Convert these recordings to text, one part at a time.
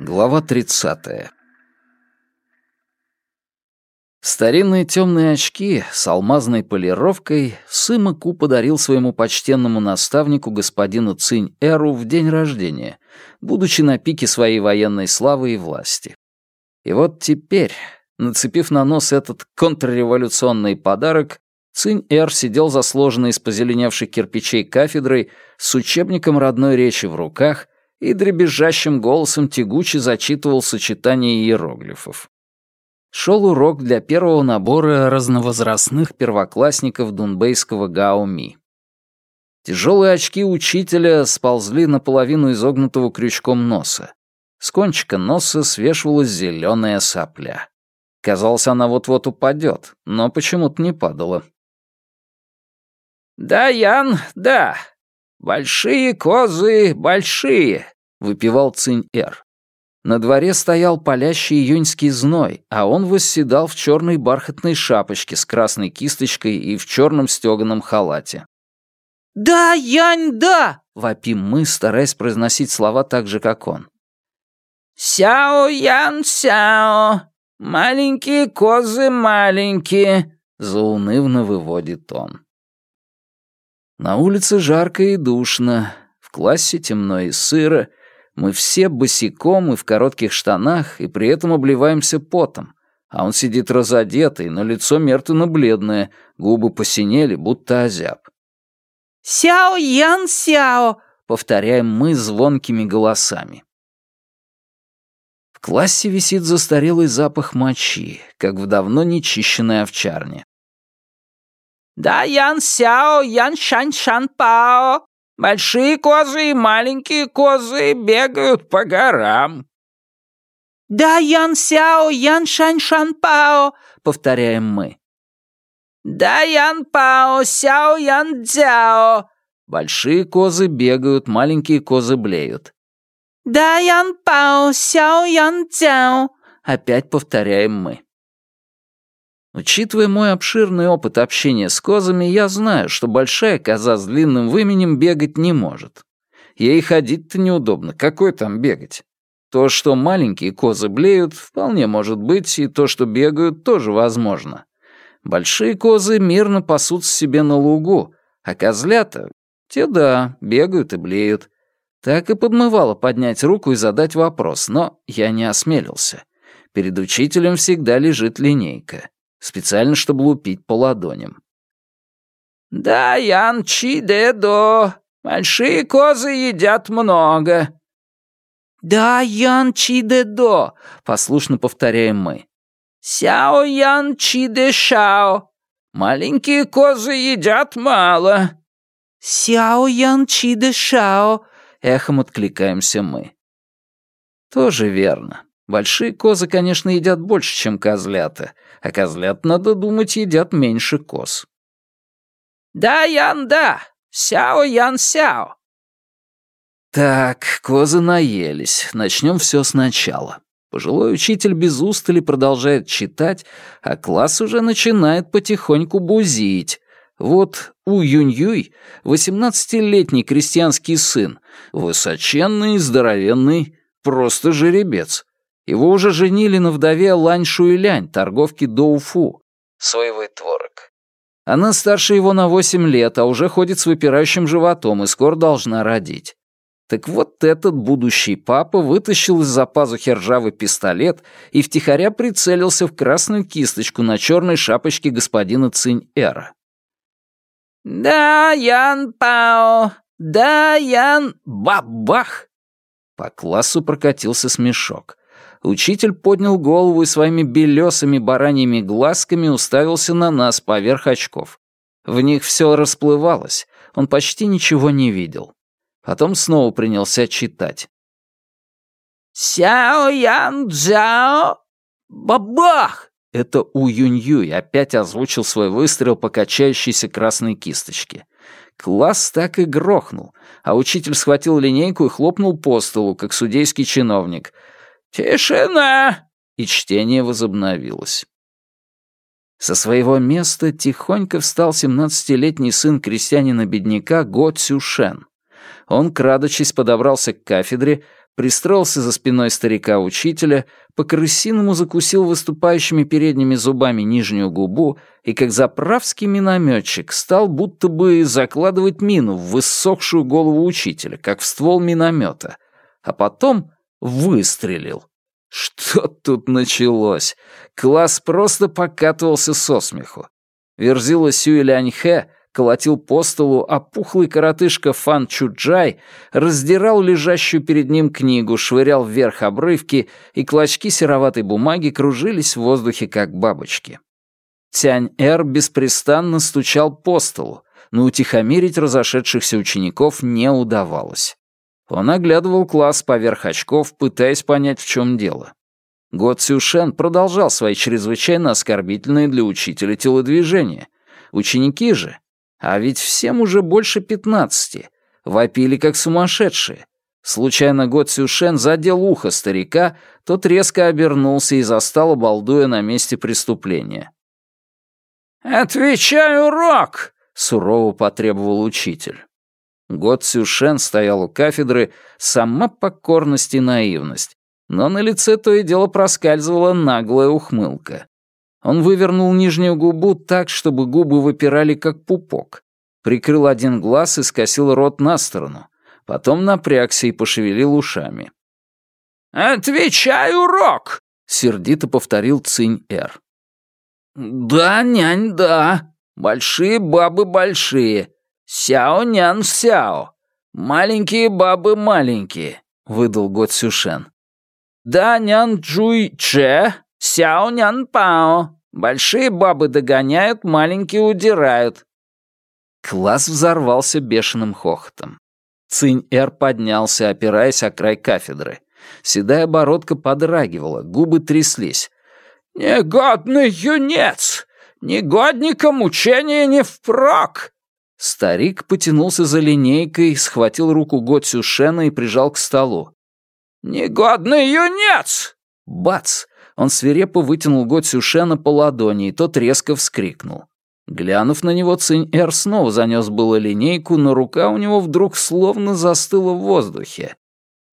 Глава 30. Старинные темные очки с алмазной полировкой Сымаку подарил своему почтенному наставнику господину Цинь-Эру в день рождения, будучи на пике своей военной славы и власти. И вот теперь, нацепив на нос этот контрреволюционный подарок, Цинь-Эр сидел за сложенной из позеленевших кирпичей кафедрой с учебником родной речи в руках — и дребезжащим голосом тягуче зачитывал сочетание иероглифов. Шел урок для первого набора разновозрастных первоклассников дунбейского Гауми. Тяжелые очки учителя сползли наполовину изогнутого крючком носа. С кончика носа свешивалась зеленая сопля. Казалось, она вот-вот упадет, но почему-то не падала. «Да, Ян, да. Большие козы, большие», — выпивал Цинь-Эр. На дворе стоял палящий июньский зной, а он восседал в черной бархатной шапочке с красной кисточкой и в черном стеганом халате. «Да, Янь, да!» — вопим мы, стараясь произносить слова так же, как он. «Сяо, Ян, сяо! Маленькие козы маленькие!» — заунывно выводит он. На улице жарко и душно, в классе темно и сыро, мы все босиком и в коротких штанах, и при этом обливаемся потом, а он сидит разодетый, но лицо мертвенно-бледное, губы посинели, будто озяб. «Сяо Ян Сяо!» — повторяем мы звонкими голосами. В классе висит застарелый запах мочи, как в давно нечищенной овчарне. «Да, Ян Сяо, Ян Шань Шан Пао!» Большие козы и маленькие козы бегают по горам». «Да, Ян Сяо, Ян Шань Шан Пао», — повторяем мы. «Да, Ян Пао, Сяо Ян Дзяо». Большие козы бегают, маленькие козы блеют. «Да, Ян Пао, Сяо Ян Дзяо», — опять повторяем мы. Учитывая мой обширный опыт общения с козами, я знаю, что большая коза с длинным выменем бегать не может. Ей ходить-то неудобно, какой там бегать? То, что маленькие козы блеют, вполне может быть, и то, что бегают, тоже возможно. Большие козы мирно пасутся себе на лугу, а козлята, те да, бегают и блеют. Так и подмывало поднять руку и задать вопрос, но я не осмелился. Перед учителем всегда лежит линейка специально, чтобы лупить по ладоням. «Да, Ян Чи-де-до, большие козы едят много». «Да, Ян Чи-де-до», — послушно повторяем мы. «Сяо Ян Чи-де-шао, маленькие козы едят мало». «Сяо Ян Чи-де-шао», — эхом откликаемся мы. Тоже верно. Большие козы, конечно, едят больше, чем козлята, а козлят, надо думать, едят меньше коз. «Да, Ян, да! Сяо, Ян, сяо!» Так, козы наелись. Начнем все сначала. Пожилой учитель без устали продолжает читать, а класс уже начинает потихоньку бузить. Вот У Юнь-Юй, восемнадцатилетний крестьянский сын, высоченный, здоровенный, просто жеребец. Его уже женили на вдове Лань Шуйлянь, торговки Доуфу. Соевый творог. Она старше его на восемь лет, а уже ходит с выпирающим животом и скоро должна родить. Так вот этот будущий папа вытащил из-за пазухи ржавый пистолет и втихаря прицелился в красную кисточку на черной шапочке господина Цинь-Эра. «Да, Ян Пао! Да, Ян...» Бабах! По классу прокатился смешок. Учитель поднял голову и своими белесыми бараньими глазками уставился на нас поверх очков. В них все расплывалось, он почти ничего не видел. Потом снова принялся читать. «Сяо Ян Цзяо! Бабах!» Это У Юнь-Юй опять озвучил свой выстрел по качающейся красной кисточке. Класс так и грохнул, а учитель схватил линейку и хлопнул по столу, как судейский чиновник — «Тишина!» И чтение возобновилось. Со своего места тихонько встал семнадцатилетний сын крестьянина-бедняка Го Цюшен. Он, крадучись, подобрался к кафедре, пристроился за спиной старика-учителя, по-крысиному закусил выступающими передними зубами нижнюю губу и, как заправский минометчик, стал будто бы закладывать мину в высохшую голову учителя, как в ствол миномета, а потом выстрелил. Что тут началось? Класс просто покатывался со смеху. Верзила Сюэ Ляньхэ колотил по столу, а пухлый коротышка Фан Чуджай раздирал лежащую перед ним книгу, швырял вверх обрывки, и клочки сероватой бумаги кружились в воздухе, как бабочки. Тянь-Эр беспрестанно стучал по столу, но утихомирить разошедшихся учеников не удавалось. Он оглядывал класс поверх очков, пытаясь понять, в чем дело. Год Сюшен продолжал свои чрезвычайно оскорбительные для учителя телодвижения. Ученики же, а ведь всем уже больше пятнадцати, вопили как сумасшедшие. Случайно Год Сюшен задел ухо старика, тот резко обернулся и застал обалдуя на месте преступления. «Отвечай, урок!» — сурово потребовал учитель. Год Сюшен стоял у кафедры, сама покорность и наивность, но на лице то и дело проскальзывала наглая ухмылка. Он вывернул нижнюю губу так, чтобы губы выпирали как пупок, прикрыл один глаз и скосил рот на сторону, потом напрягся и пошевелил ушами. «Отвечай, урок!» — сердито повторил Цинь-Эр. «Да, нянь, да. Большие бабы большие. «Сяо-нян-сяо! Маленькие бабы маленькие!» — выдал Год Сюшен. «Да-нян-джуй-че! Сяо-нян-пао! Большие бабы догоняют, маленькие удирают!» Класс взорвался бешеным хохотом. Цинь-Эр поднялся, опираясь о край кафедры. Седая бородка подрагивала, губы тряслись. «Негодный юнец! Негодникам учение не впрок! Старик потянулся за линейкой, схватил руку Го Цюшена и прижал к столу. «Негодный юнец!» Бац! Он свирепо вытянул Го Цюшена по ладони, и тот резко вскрикнул. Глянув на него, Цинь-Эр снова занес было линейку, но рука у него вдруг словно застыла в воздухе.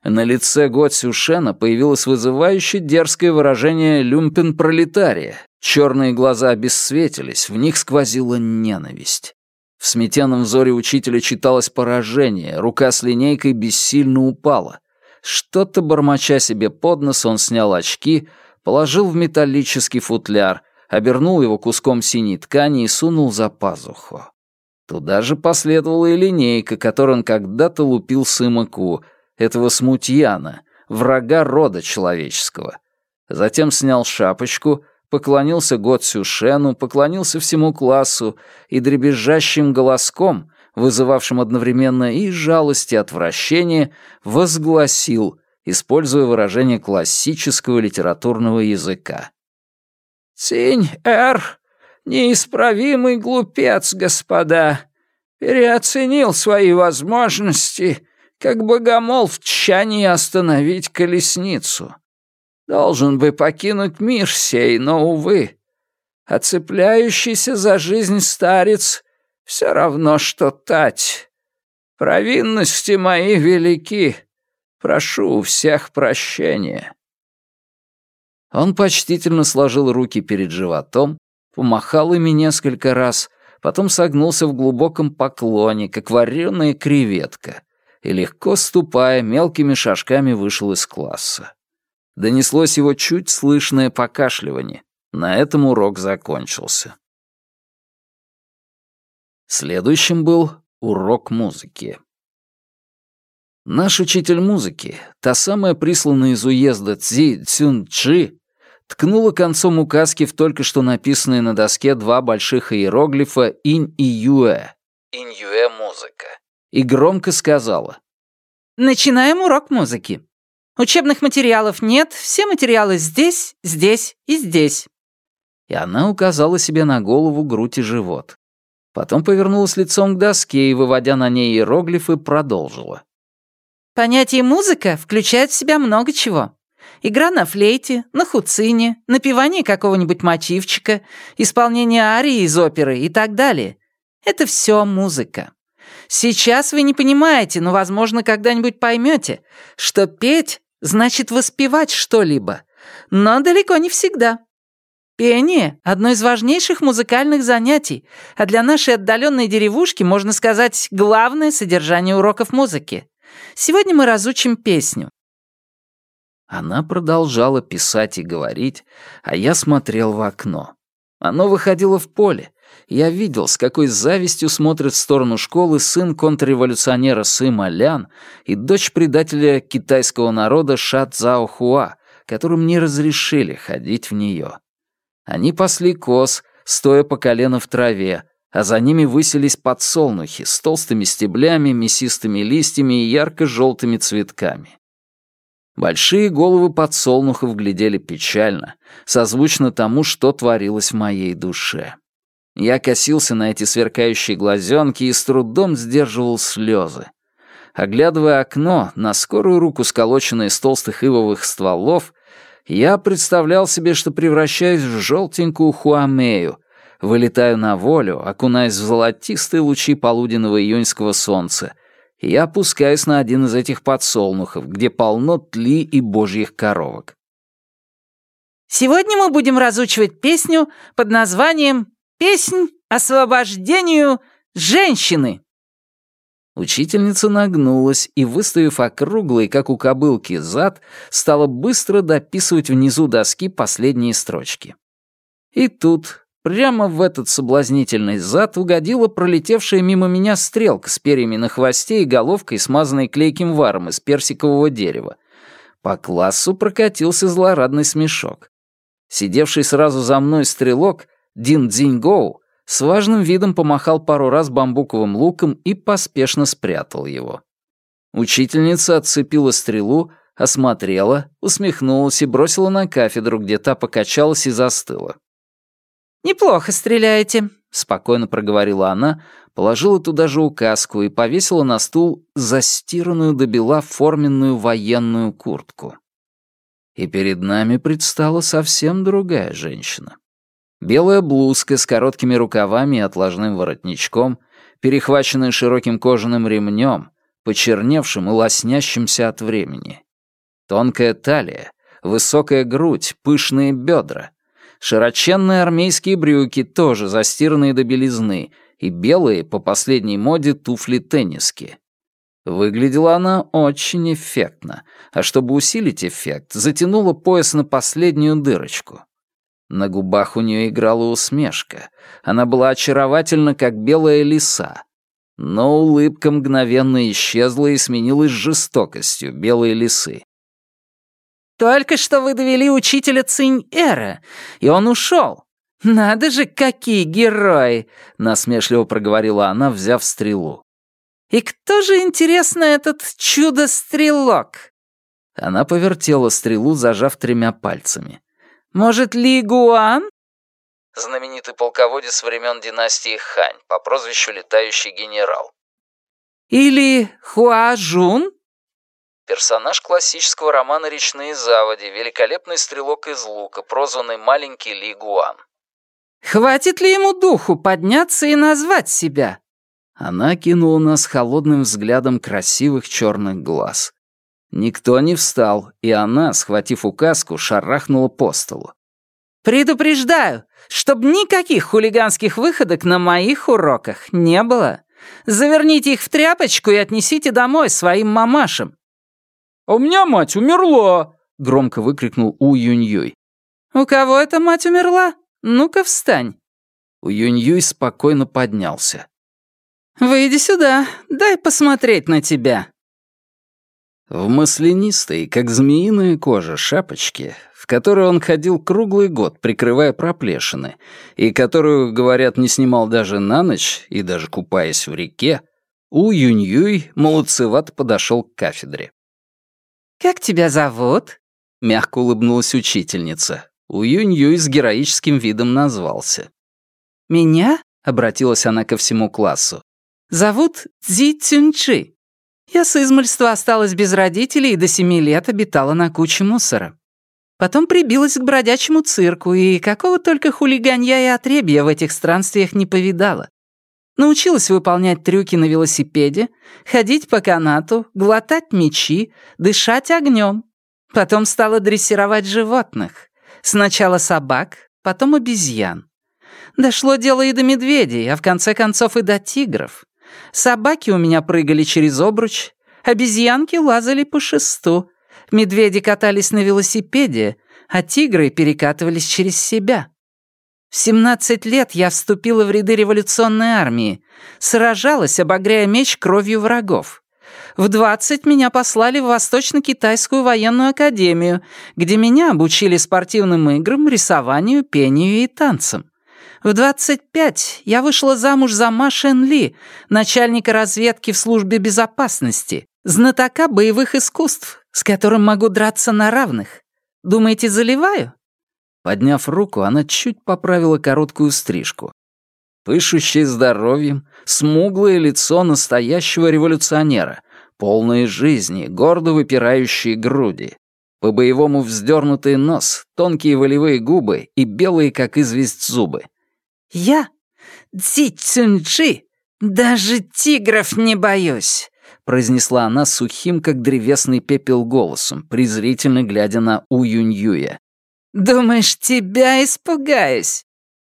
На лице Го Цюшена появилось вызывающе дерзкое выражение «люмпен-пролетария». Черные глаза обесцветились, в них сквозила ненависть. В сметенном взоре учителя читалось поражение, рука с линейкой бессильно упала. Что-то бормоча себе под нос, он снял очки, положил в металлический футляр, обернул его куском синей ткани и сунул за пазуху. Туда же последовала и линейка, которую он когда-то лупил Сымаку, этого смутьяна, врага рода человеческого. Затем снял шапочку — поклонился Год Сюшену, поклонился всему классу и дребезжащим голоском, вызывавшим одновременно и жалость, и отвращение, возгласил, используя выражение классического литературного языка. «Цинь-Эр, неисправимый глупец, господа, переоценил свои возможности, как богомол в тщании остановить колесницу. Должен бы покинуть мир сей, но, увы, оцепляющийся за жизнь старец все равно, что тать. Провинности мои велики. Прошу у всех прощения». Он почтительно сложил руки перед животом, помахал ими несколько раз, потом согнулся в глубоком поклоне, как вареная креветка, и, легко ступая, мелкими шажками вышел из класса. Донеслось его чуть слышное покашливание. На этом урок закончился. Следующим был урок музыки. Наш учитель музыки, та самая присланная из уезда Цзи Цюн Чи, ткнула концом указки в только что написанные на доске два больших иероглифа «Инь» и «Юэ». «Инь-Юэ» — музыка. И громко сказала. «Начинаем урок музыки. Учебных материалов нет, все материалы здесь, здесь и здесь». И она указала себе на голову, грудь и живот. Потом повернулась лицом к доске и, выводя на ней иероглифы, продолжила. Понятие «музыка» включает в себя много чего. Игра на флейте, на хуцине, напевание какого-нибудь мотивчика, исполнение арии из оперы и так далее. Это все музыка. Сейчас вы не понимаете, но, возможно, когда-нибудь поймете, что петь значит воспевать что-либо, но далеко не всегда. Пение — одно из важнейших музыкальных занятий, а для нашей отдаленной деревушки, можно сказать, главное содержание уроков музыки. Сегодня мы разучим песню. Она продолжала писать и говорить, а я смотрел в окно. Оно выходило в поле. Я видел, с какой завистью смотрит в сторону школы сын контрреволюционера Сыма Лян и дочь предателя китайского народа Ша Цао Хуа, которым не разрешили ходить в нее. Они пасли коз, стоя по колено в траве, а за ними высились подсолнухи с толстыми стеблями, мясистыми листьями и ярко-желтыми цветками. Большие головы подсолнухов глядели печально, созвучно тому, что творилось в моей душе. Я косился на эти сверкающие глазенки и с трудом сдерживал слезы. Оглядывая окно, на скорую руку сколоченное из толстых ивовых стволов, я представлял себе, что превращаюсь в желтенькую хуамею, вылетаю на волю, окунаясь в золотистые лучи полуденного июньского солнца, и я опускаюсь на один из этих подсолнухов, где полно тли и божьих коровок. Сегодня мы будем разучивать песню под названием «Песнь освобождению женщины». Учительница нагнулась и, выставив округлый, как у кобылки, зад, стала быстро дописывать внизу доски последние строчки. И тут, прямо в этот соблазнительный зад, угодила пролетевшая мимо меня стрелка с перьями на хвосте и головкой, смазанной клейким варом из персикового дерева. По классу прокатился злорадный смешок. Сидевший сразу за мной стрелок, Дин Дзиньгоу, с важным видом помахал пару раз бамбуковым луком и поспешно спрятал его. Учительница отцепила стрелу, осмотрела, усмехнулась и бросила на кафедру, где та покачалась и застыла. «Неплохо стреляете», — спокойно проговорила она, положила туда же указку и повесила на стул застиранную до бела форменную военную куртку. И перед нами предстала совсем другая женщина. Белая блузка с короткими рукавами и отложным воротничком, перехваченная широким кожаным ремнем, почерневшим и лоснящимся от времени. Тонкая талия, высокая грудь, пышные бедра. Широченные армейские брюки, тоже застиранные до белизны, и белые, по последней моде, туфли-тенниски. Выглядела она очень эффектно, а чтобы усилить эффект, затянула пояс на последнюю дырочку. На губах у нее играла усмешка. Она была очаровательна, как белая лиса. Но улыбка мгновенно исчезла и сменилась жестокостью белой лисы. «Только что вы довели учителя Цинь-Эра, и он ушел. Надо же, какие герои!» — насмешливо проговорила она, взяв стрелу. «И кто же, интересно, этот чудо-стрелок?» Она повертела стрелу, зажав тремя пальцами. Может, Ли Гуан?» Знаменитый полководец времен династии Хань по прозвищу «Летающий генерал». «Или Хуа Жун?» Персонаж классического романа «Речные заводи», великолепный стрелок из лука, прозванный «Маленький Ли Гуан». «Хватит ли ему духу подняться и назвать себя?» Она кинула нас холодным взглядом красивых черных глаз. Никто не встал, и она, схватив указку, шарахнула по столу. «Предупреждаю, чтобы никаких хулиганских выходок на моих уроках не было. Заверните их в тряпочку и отнесите домой своим мамашам». «А у меня мать умерла!» — громко выкрикнул У Юнь-Юй. «У кого эта мать умерла? Ну-ка встань». У Юнь-Юй спокойно поднялся. «Выйди сюда, дай посмотреть на тебя». В маслянистой, как змеиная кожа, шапочке, в которой он ходил круглый год, прикрывая проплешины, и которую, говорят, не снимал даже на ночь и даже купаясь в реке, У Юнь-Юй молодцевато подошел к кафедре. «Как тебя зовут?» — мягко улыбнулась учительница. У Юнь-Юй с героическим видом назвался. «Меня?» — обратилась она ко всему классу. «Зовут Цзи Цюньчи. Я с измольства осталась без родителей и до семи лет обитала на куче мусора. Потом прибилась к бродячему цирку, и какого только хулиганья и отребья в этих странствиях не повидала. Научилась выполнять трюки на велосипеде, ходить по канату, глотать мечи, дышать огнем. Потом стала дрессировать животных. Сначала собак, потом обезьян. Дошло дело и до медведей, а в конце концов и до тигров. Собаки у меня прыгали через обруч, обезьянки лазали по шесту, медведи катались на велосипеде, а тигры перекатывались через себя. В 17 лет я вступила в ряды революционной армии, сражалась, обогряя меч кровью врагов. В 20 меня послали в Восточно-Китайскую военную академию, где меня обучили спортивным играм, рисованию, пению и танцам. В 25 я вышла замуж за Ма Шен Ли, начальника разведки в службе безопасности, знатока боевых искусств, с которым могу драться на равных. Думаете, заливаю? Подняв руку, она чуть поправила короткую стрижку. Пышущее здоровьем, смуглое лицо настоящего революционера, полные жизни, гордо выпирающие груди. По-боевому вздернутый нос, тонкие волевые губы и белые, как известь, зубы. «Я, Цзи Цюньджи, даже тигров не боюсь», произнесла она сухим, как древесный пепел голосом, презрительно глядя на У Юнь-Юя. «Думаешь, тебя испугаюсь?»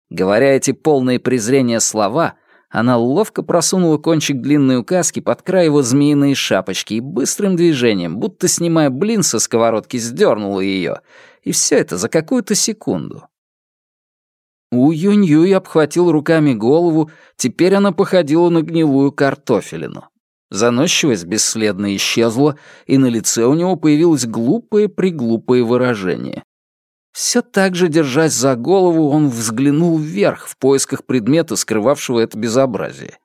Говоря эти полные презрения слова, она ловко просунула кончик длинной указки под край его змеиной шапочки и быстрым движением, будто снимая блин со сковородки, сдернула ее. И все это за какую-то секунду. У Юнь-Юй обхватил руками голову, теперь она походила на гнилую картофелину. Заносчивость бесследно исчезла, и на лице у него появилось глупое-приглупое выражение. Все так же, держась за голову, он взглянул вверх в поисках предмета, скрывавшего это безобразие.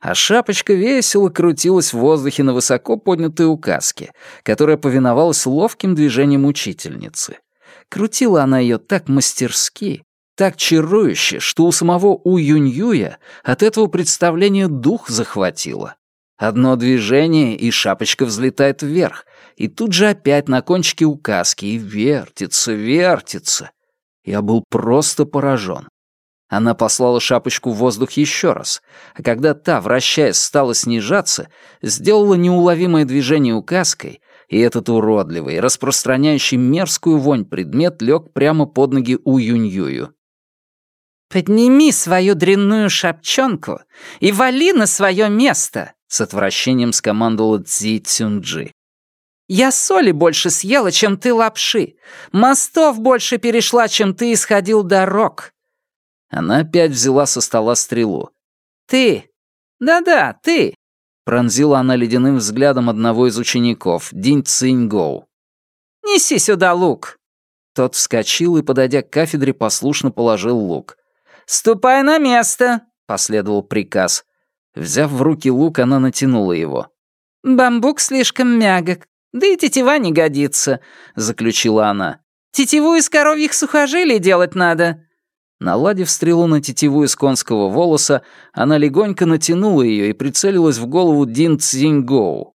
А шапочка весело крутилась в воздухе на высоко поднятой указке, которая повиновалась ловким движениям учительницы. Крутила она ее так мастерски, так чарующе, что у самого У Юнь-Юя от этого представления дух захватило. Одно движение, и шапочка взлетает вверх, и тут же опять на кончике указки, и вертится, вертится. Я был просто поражен. Она послала шапочку в воздух еще раз, а когда та, вращаясь, стала снижаться, сделала неуловимое движение указкой, и этот уродливый, распространяющий мерзкую вонь предмет лег прямо под ноги у Юнь-Юю. «Подними свою дрянную шапчонку и вали на свое место!» — с отвращением скомандовала Цзи Цюнджи. Я соли больше съела, чем ты лапши. Мостов больше перешла, чем ты исходил дорог». Она опять взяла со стола стрелу. «Ты! Да-да, ты!» Пронзила она ледяным взглядом одного из учеников, Динь Циньгоу. «Неси сюда лук!» Тот вскочил и, подойдя к кафедре, послушно положил лук. «Ступай на место!» — последовал приказ. Взяв в руки лук, она натянула его. «Бамбук слишком мягок. «Да и тетива не годится», — заключила она. «Тетиву из коровьих сухожилий делать надо». Наладив стрелу на тетиву из конского волоса, она легонько натянула ее и прицелилась в голову Дин Цзиньгоу.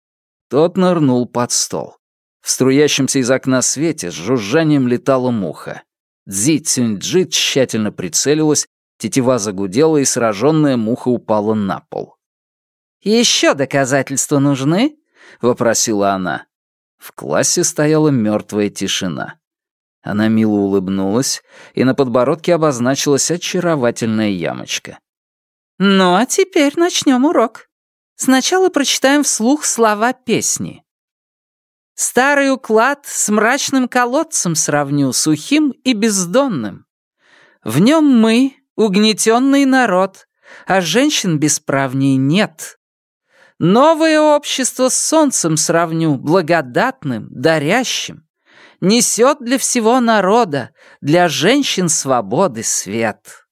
Тот нырнул под стол. В струящемся из окна свете с жужжанием летала муха. Цзи Цюньджи тщательно прицелилась, тетива загудела, и сраженная муха упала на пол. «Еще доказательства нужны?» — вопросила она. В классе стояла мертвая тишина. Она мило улыбнулась, и на подбородке обозначилась очаровательная ямочка. «Ну, а теперь начнем урок. Сначала прочитаем вслух слова песни. Старый уклад с мрачным колодцем сравню, сухим и бездонным. В нем мы, угнетенный народ, а женщин бесправней нет. Новое общество с солнцем сравню, благодатным, дарящим. Несет для всего народа, для женщин свободы свет.